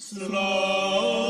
Slow.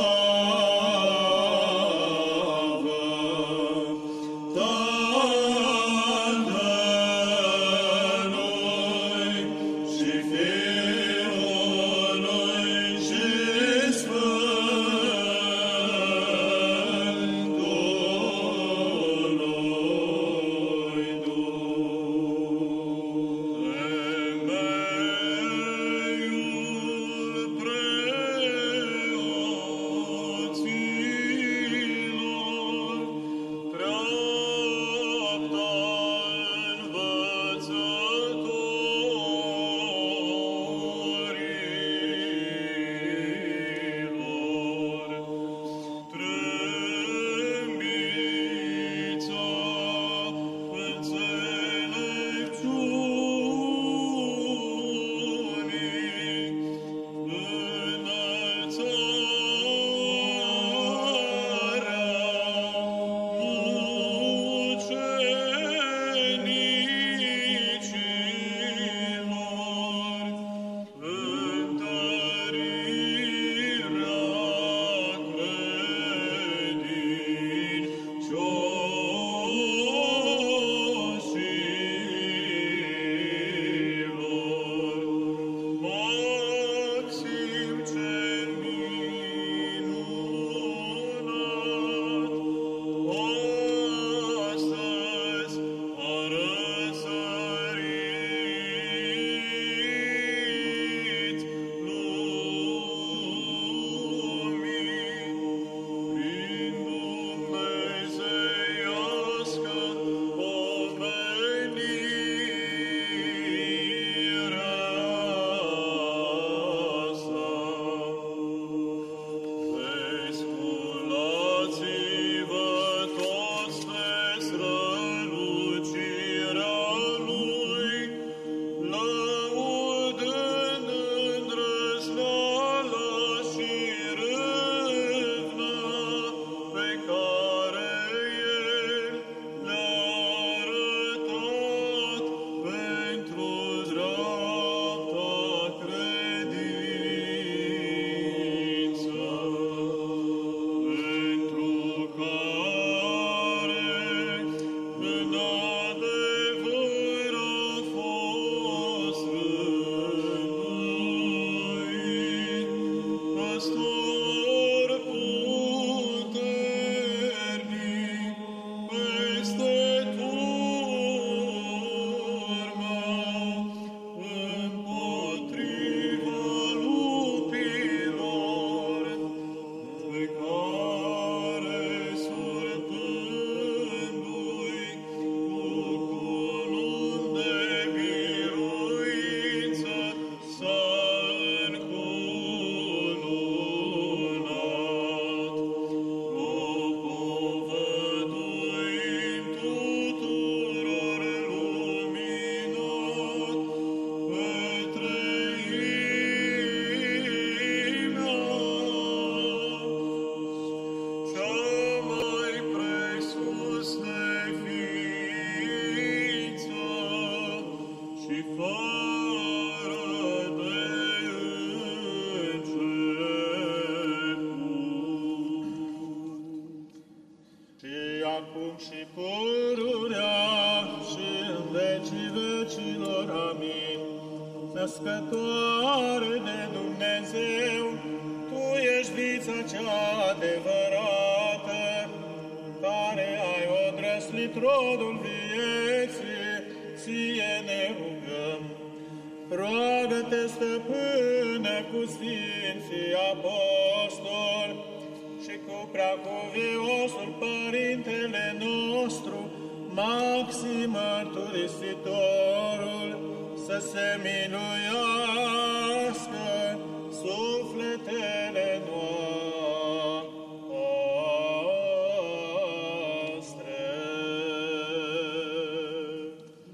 slăvim. Născătoare de Dumnezeu, Tu ești vița cea adevărată, care ai odrăslit rodul vieții, ție ne rugăm. Roagă-te, stăpâne, cu Sfinții Apostoli și cu preacuviosul Părintele nostru, Alexi mărturisitorul să se minuiască,